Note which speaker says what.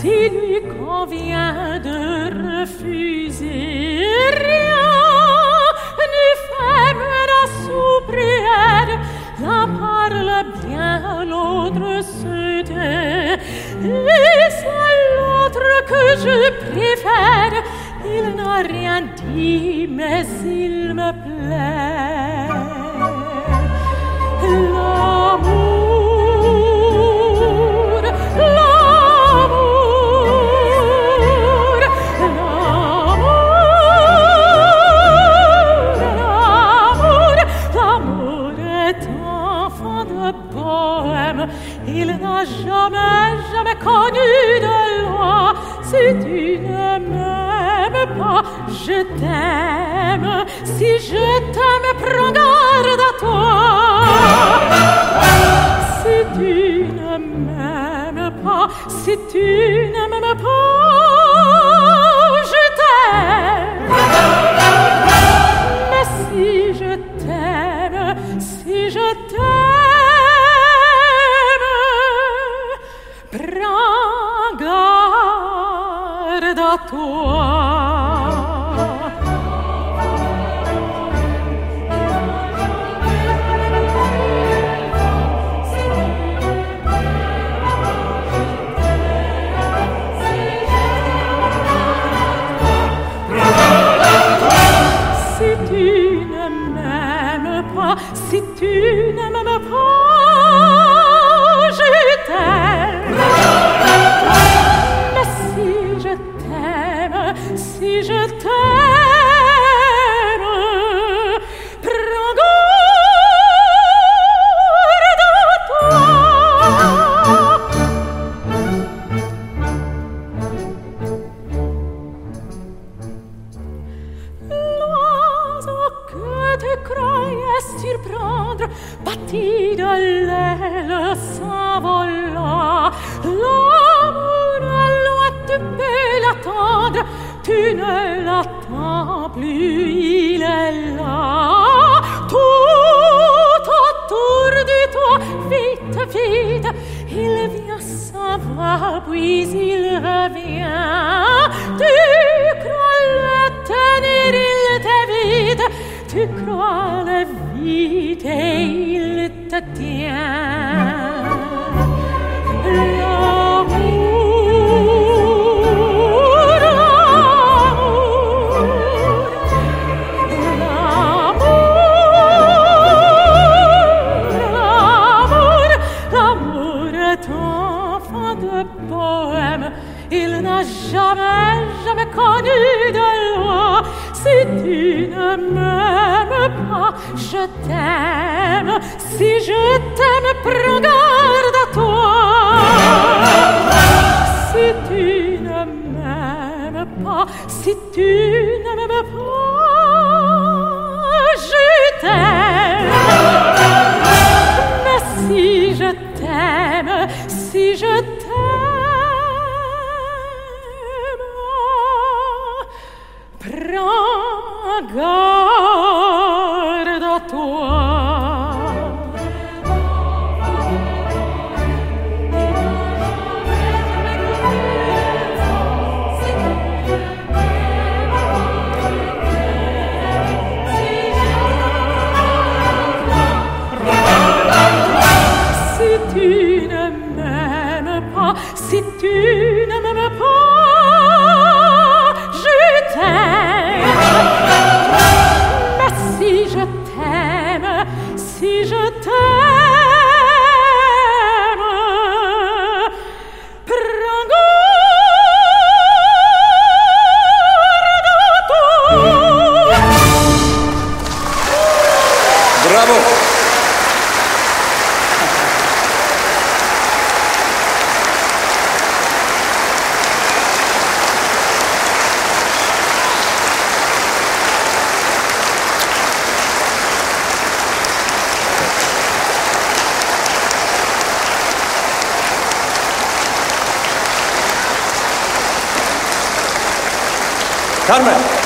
Speaker 1: s'il lui convient de refuser rien, ne fermera sous prière, l'un parle bien, l'autre se tait, et c'est l'autre que je préfère, il n'a rien dit, mais il me plaît. Jamais, jamais connu de loi. Si tu ne m'aimes pas, je t'aime. Si je t'aime, prends garde à toi. Si tu ne m'aimes pas, si tu ne m'aimes pas, je t'aime. Mais si je t'aime, si je t'aime, si tu ne m'aimes pas, l'aile, s'envola. L'amour, loin tu peux l'attendre, tu ne l'attends plus, il est là. Tout autour de toi, vite, vite, il vient s'en va, puis il revient. Tu crois le tenir, il t'évite, tu crois le vite. Il n'a jamais, jamais connu de loi. Si tu ne m'aimes pas, je t'aime. Si je t'aime, prends garde prends
Speaker 2: Carmen